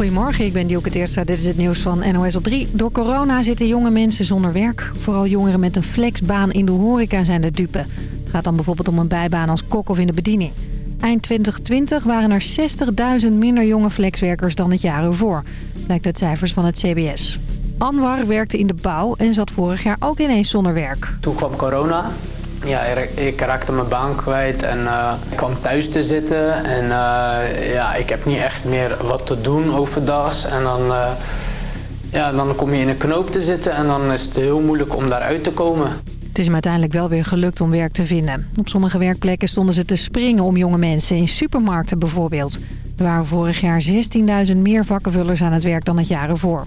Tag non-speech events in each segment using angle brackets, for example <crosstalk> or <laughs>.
Goedemorgen, ik ben Dielke Teerstra. Dit is het nieuws van NOS op 3. Door corona zitten jonge mensen zonder werk. Vooral jongeren met een flexbaan in de horeca zijn de dupe. Het gaat dan bijvoorbeeld om een bijbaan als kok of in de bediening. Eind 2020 waren er 60.000 minder jonge flexwerkers dan het jaar ervoor. Blijkt uit cijfers van het CBS. Anwar werkte in de bouw en zat vorig jaar ook ineens zonder werk. Toen kwam corona. Ja, ik raakte mijn baan kwijt en uh, ik kwam thuis te zitten. En uh, ja, ik heb niet echt meer wat te doen overdag. En dan, uh, ja, dan kom je in een knoop te zitten en dan is het heel moeilijk om daaruit te komen. Het is hem uiteindelijk wel weer gelukt om werk te vinden. Op sommige werkplekken stonden ze te springen om jonge mensen, in supermarkten bijvoorbeeld. Er waren vorig jaar 16.000 meer vakkenvullers aan het werk dan het jaar ervoor.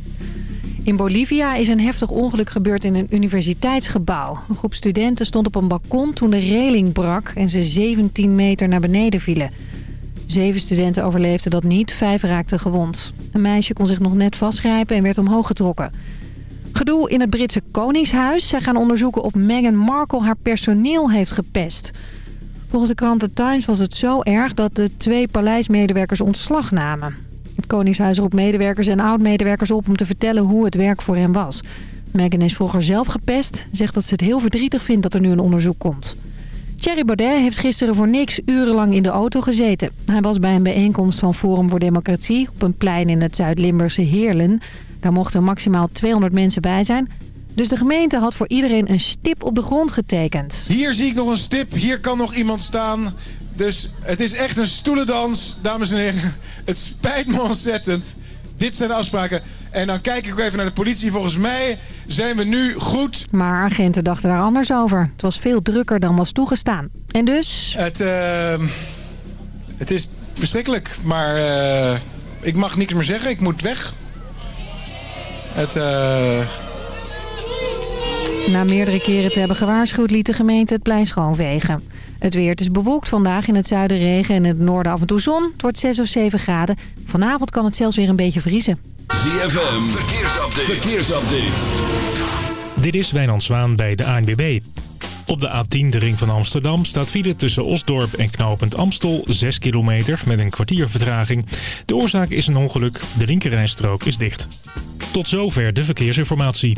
In Bolivia is een heftig ongeluk gebeurd in een universiteitsgebouw. Een groep studenten stond op een balkon toen de reling brak en ze 17 meter naar beneden vielen. Zeven studenten overleefden dat niet, vijf raakten gewond. Een meisje kon zich nog net vastgrijpen en werd omhoog getrokken. Gedoe in het Britse Koningshuis. Zij gaan onderzoeken of Meghan Markle haar personeel heeft gepest. Volgens de krant The Times was het zo erg dat de twee paleismedewerkers ontslag namen. Het Koningshuis roept medewerkers en oud-medewerkers op om te vertellen hoe het werk voor hen was. Meghan is vroeger zelf gepest, zegt dat ze het heel verdrietig vindt dat er nu een onderzoek komt. Thierry Baudet heeft gisteren voor niks urenlang in de auto gezeten. Hij was bij een bijeenkomst van Forum voor Democratie op een plein in het Zuid-Limburgse Heerlen. Daar mochten maximaal 200 mensen bij zijn. Dus de gemeente had voor iedereen een stip op de grond getekend. Hier zie ik nog een stip, hier kan nog iemand staan. Dus het is echt een stoelendans, dames en heren. Het spijt me ontzettend. Dit zijn de afspraken. En dan kijk ik ook even naar de politie. Volgens mij zijn we nu goed. Maar agenten dachten daar anders over. Het was veel drukker dan was toegestaan. En dus? Het, uh, het is verschrikkelijk. Maar uh, ik mag niks meer zeggen. Ik moet weg. Het... Uh... Na meerdere keren te hebben gewaarschuwd liet de gemeente het plein schoonvegen. Het weer het is bewolkt vandaag in het zuiden regen en in het noorden af en toe zon. Het wordt 6 of 7 graden. Vanavond kan het zelfs weer een beetje vriezen. ZFM, verkeersupdate. verkeersupdate. Dit is Wijnand Zwaan bij de ANBB. Op de A10, de ring van Amsterdam, staat file tussen Osdorp en Knopend Amstel 6 kilometer met een kwartier vertraging. De oorzaak is een ongeluk, de linkerrijstrook is dicht. Tot zover de verkeersinformatie.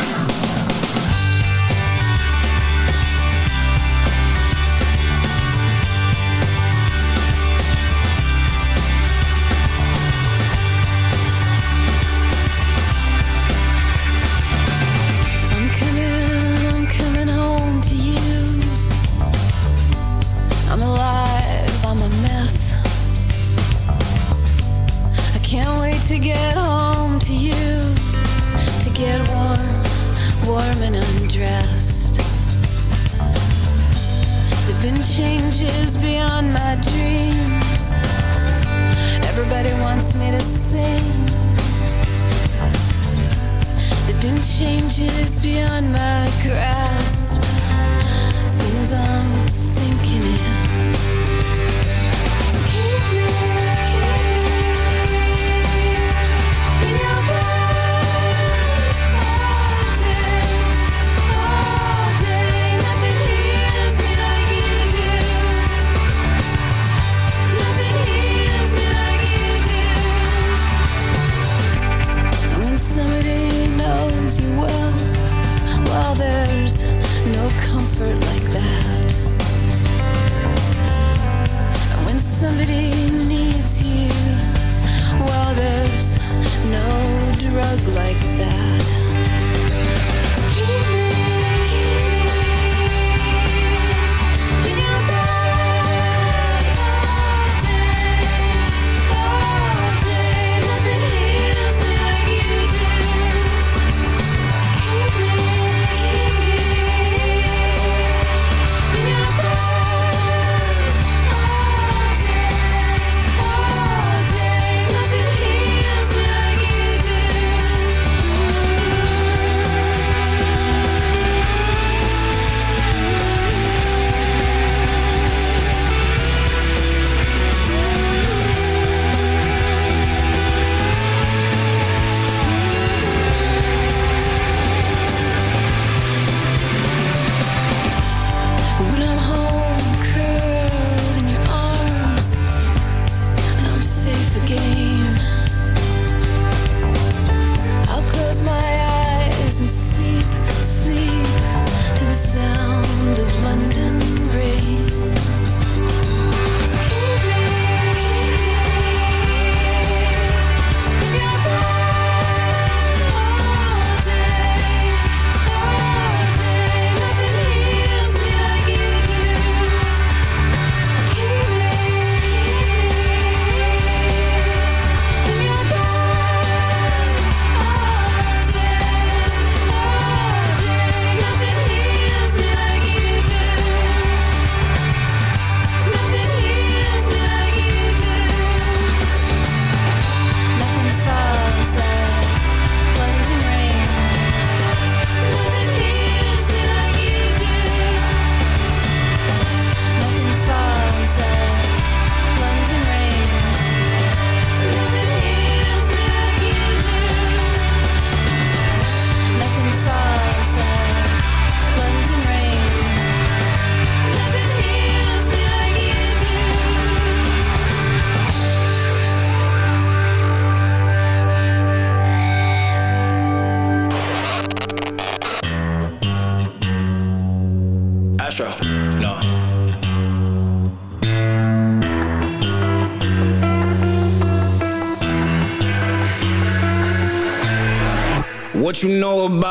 You know about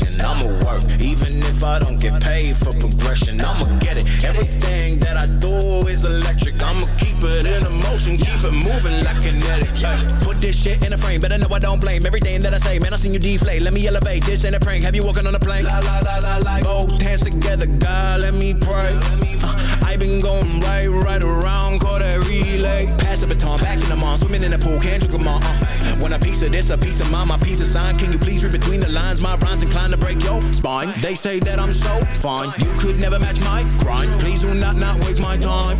I'ma work, even if I don't get paid for progression. I'ma get it. Everything that I do is electric. I'ma keep it in motion, keep it moving like kinetic. Yeah. Put this shit in a frame, better know I don't blame everything that I say. Man, I seen you deflate. Let me elevate. This ain't a prank. Have you walking on a plane? La la la la la. Both hands together, God, let me pray. Uh, I been going right, right around, call that relay. Pass the baton, back in the mom, swimming in the pool, can't drink 'em all. Uh. When a piece of this, a piece of mine, my piece of sign. Can you please read between the lines? My rhymes inclined to break your spine. They say that I'm so fine. You could never match my grind. Please do not not waste my time.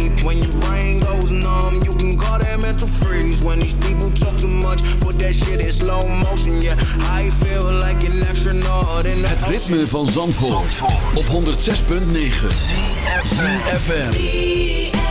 When your brain goes numb, you can call that mental freeze. When these people talk too much, put that shit in slow motion. Yeah, I feel like an astronaut in Het ritme van Zandvoort, Zandvoort. op 106.9. FM.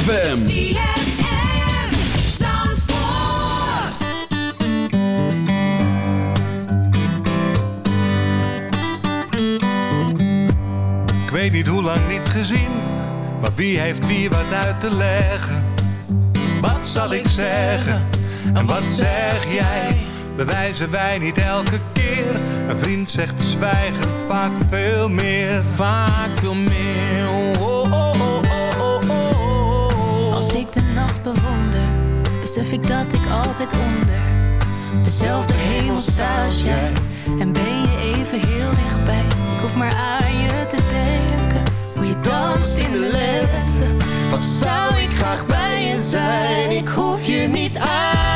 ZFM. Ik weet niet hoe lang niet gezien, maar wie heeft wie wat uit te leggen? Wat zal ik zeggen en wat zeg jij? Bewijzen wij niet elke keer? Een vriend zegt zwijgen vaak veel meer. Vaak veel meer. Oh, oh, oh, bewonder, besef ik dat ik altijd onder dezelfde hemel sta als jij. En ben je even heel dichtbij. Ik hoef maar aan je te denken. Hoe je danst in de lente. Wat zou ik graag bij je zijn? Ik hoef je niet uit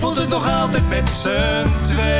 voelt het nog altijd met z'n twee.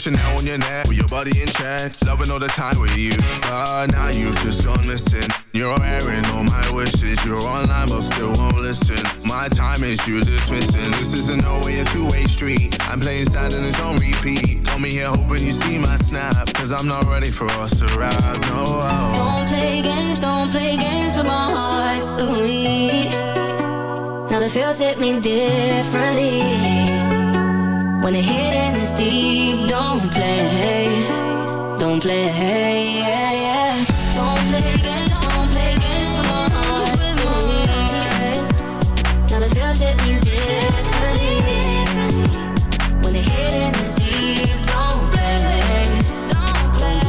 Chanel on your neck with your body in check. Loving all the time with you. But now you've just gone missing. You're airing all my wishes. You're online but still won't listen. My time is you dismissing. This isn't no way a two-way street. I'm playing sad and it's on repeat. Call me here hoping you see my snap. Cause I'm not ready for us to ride. No. Don't play games, don't play games with my heart. Ooh, now the feels hit me differently. When the hidden deep, don't play, don't play. Yeah, yeah. Don't play games, don't play games with. Ooh, now the feels hit me. When the hidden is deep, don't play, don't play.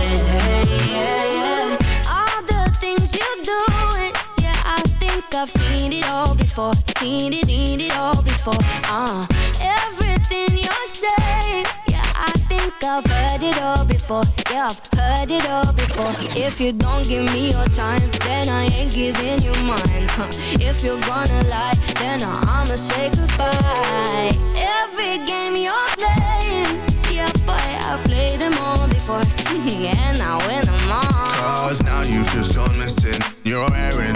Yeah, yeah. All the things you yeah, I think I've seen it all before. Seen it, seen it all before. Uh, I think I've heard it all before. Yeah, I've heard it all before. If you don't give me your time, then I ain't giving you mine. Huh. If you're gonna lie, then I'ma say goodbye. Every game you're playing, yeah, boy, I've played them all before, <laughs> and I win them all. Cause now you've just gone missing. You're airing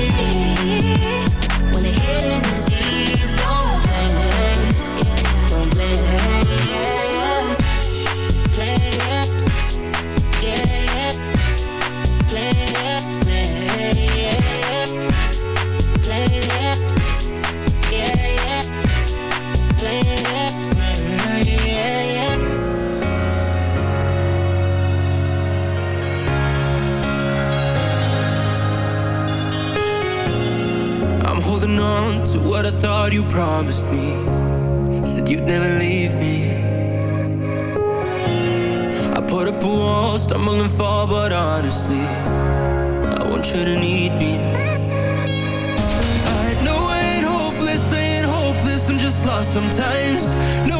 baby. What I thought you promised me. Said you'd never leave me. I put up a wall, stumble and fall, but honestly, I want you to need me. I know I ain't hopeless, I ain't hopeless, I'm just lost sometimes. No,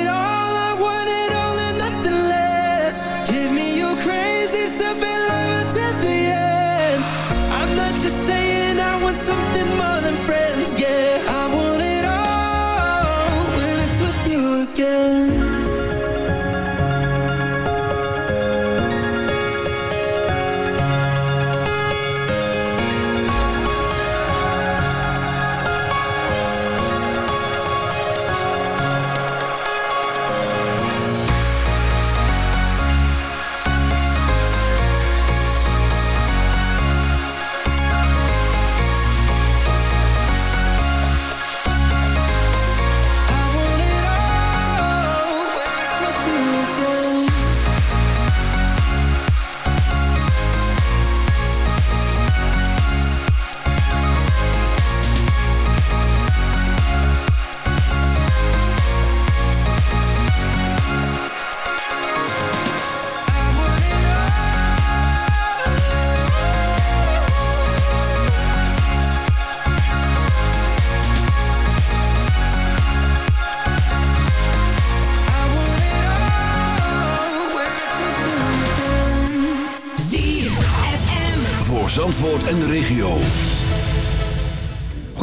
just saying I want something more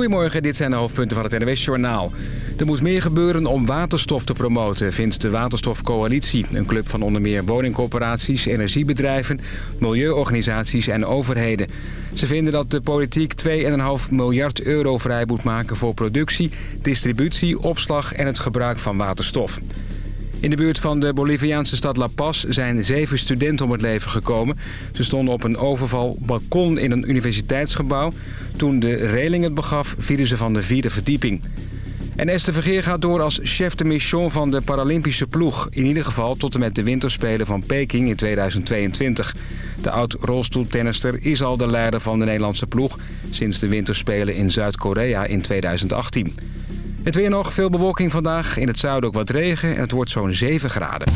Goedemorgen, dit zijn de hoofdpunten van het NWS-journaal. Er moet meer gebeuren om waterstof te promoten, vindt de Waterstofcoalitie. Een club van onder meer woningcorporaties, energiebedrijven, milieuorganisaties en overheden. Ze vinden dat de politiek 2,5 miljard euro vrij moet maken voor productie, distributie, opslag en het gebruik van waterstof. In de buurt van de Boliviaanse stad La Paz zijn zeven studenten om het leven gekomen. Ze stonden op een overval balkon in een universiteitsgebouw. Toen de reling het begaf, vielen ze van de vierde verdieping. En Esther Vergeer gaat door als chef de mission van de Paralympische ploeg. In ieder geval tot en met de winterspelen van Peking in 2022. De oud-rolstoeltennister is al de leider van de Nederlandse ploeg... sinds de winterspelen in Zuid-Korea in 2018. Het weer nog, veel bewolking vandaag. In het zuiden ook wat regen en het wordt zo'n 7 graden.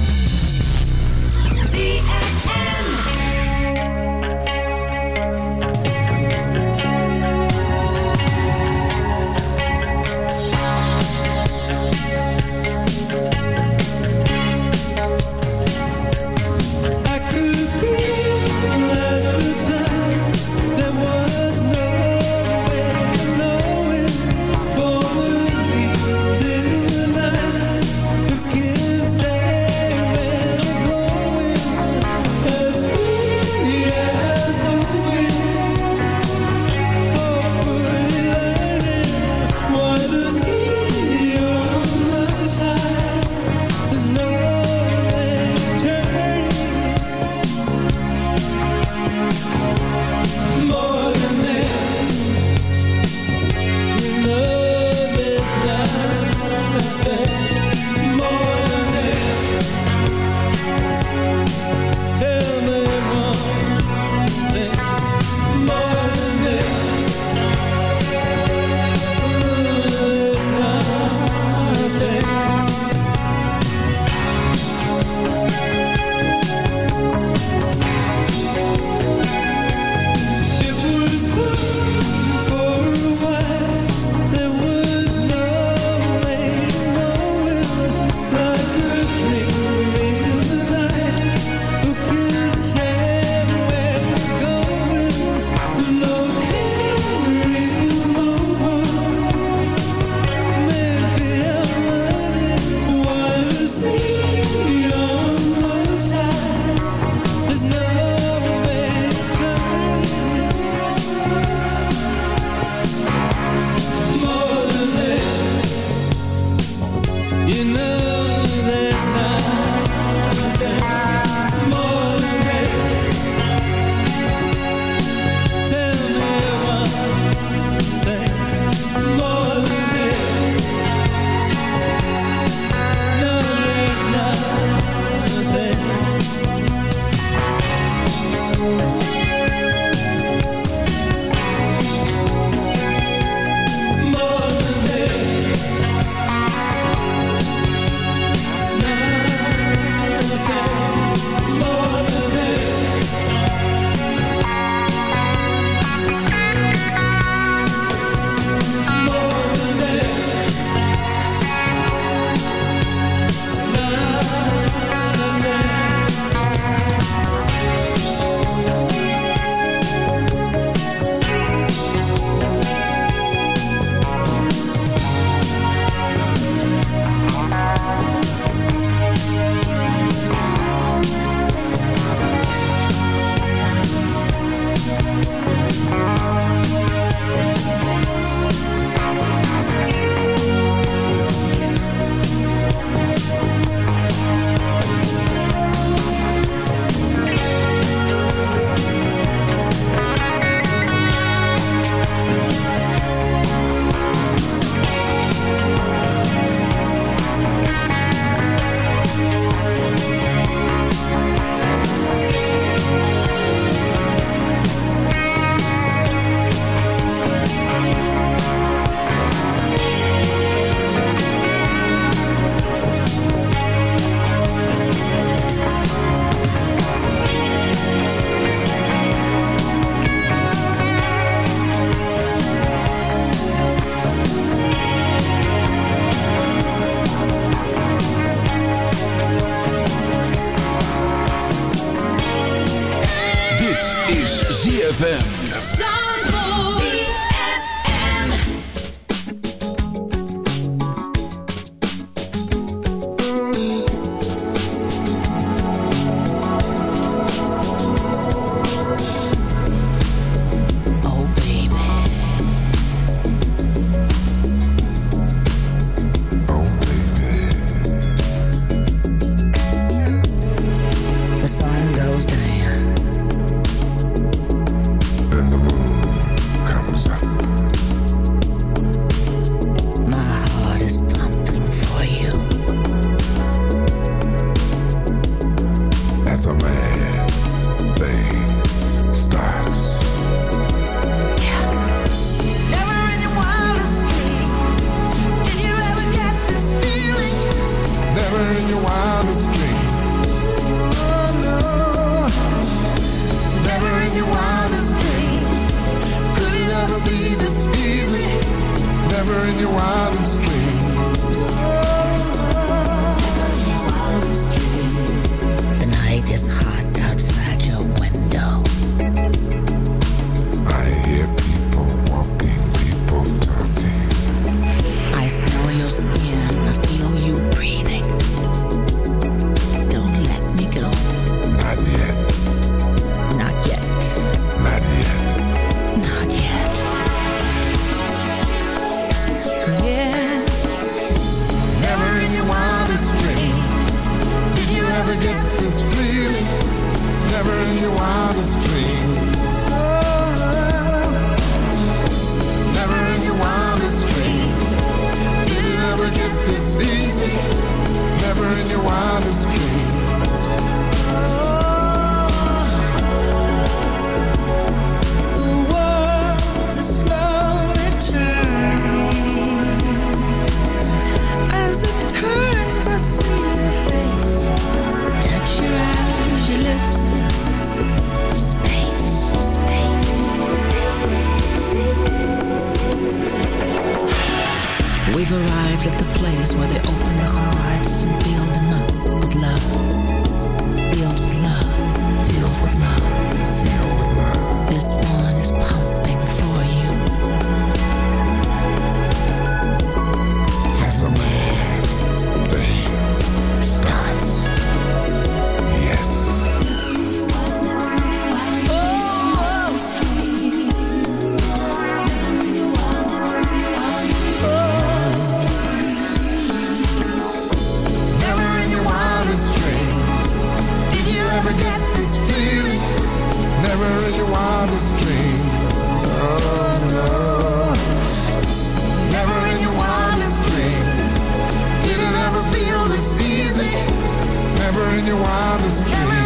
you your wildest dreams.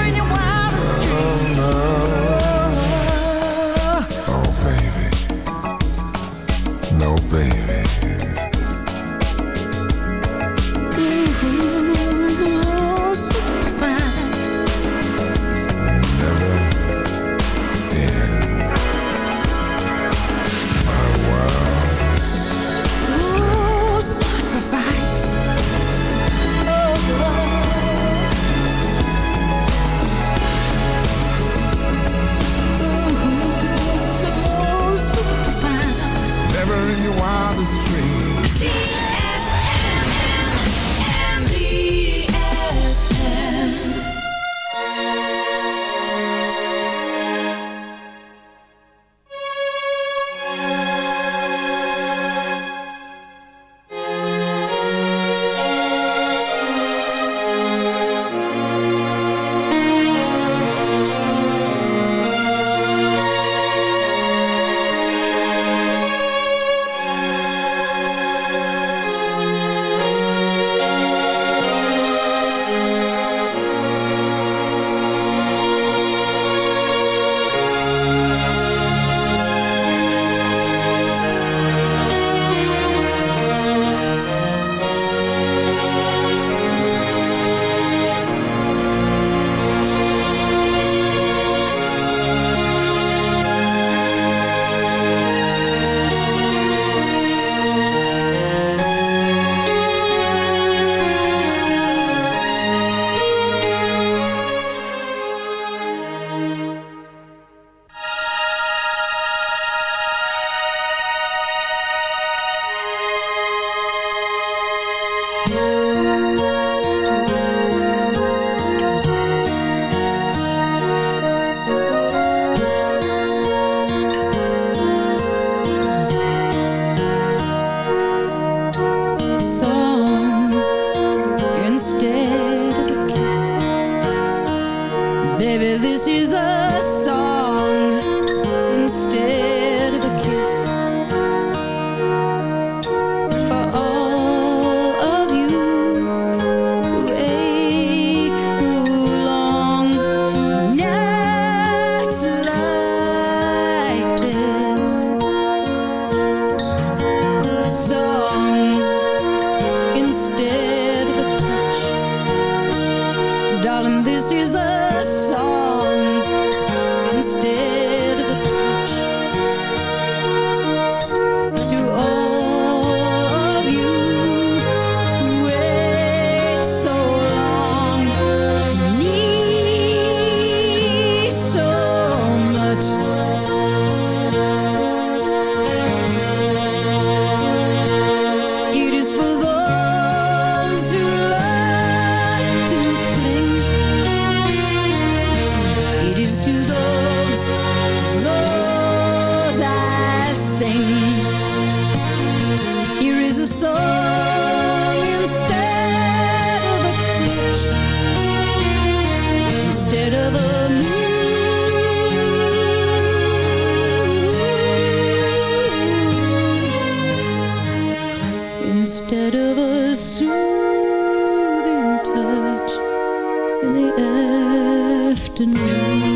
Afternoon.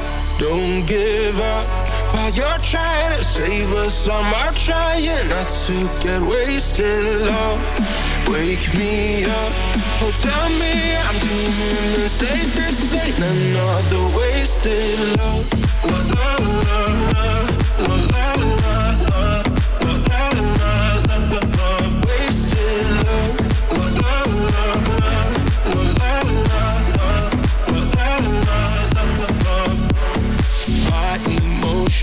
don't give up. While you're trying to save us, I'm trying not to get wasted. Love, wake me up. Oh, tell me I'm doing the safest. Ain't another wasted love. La la la la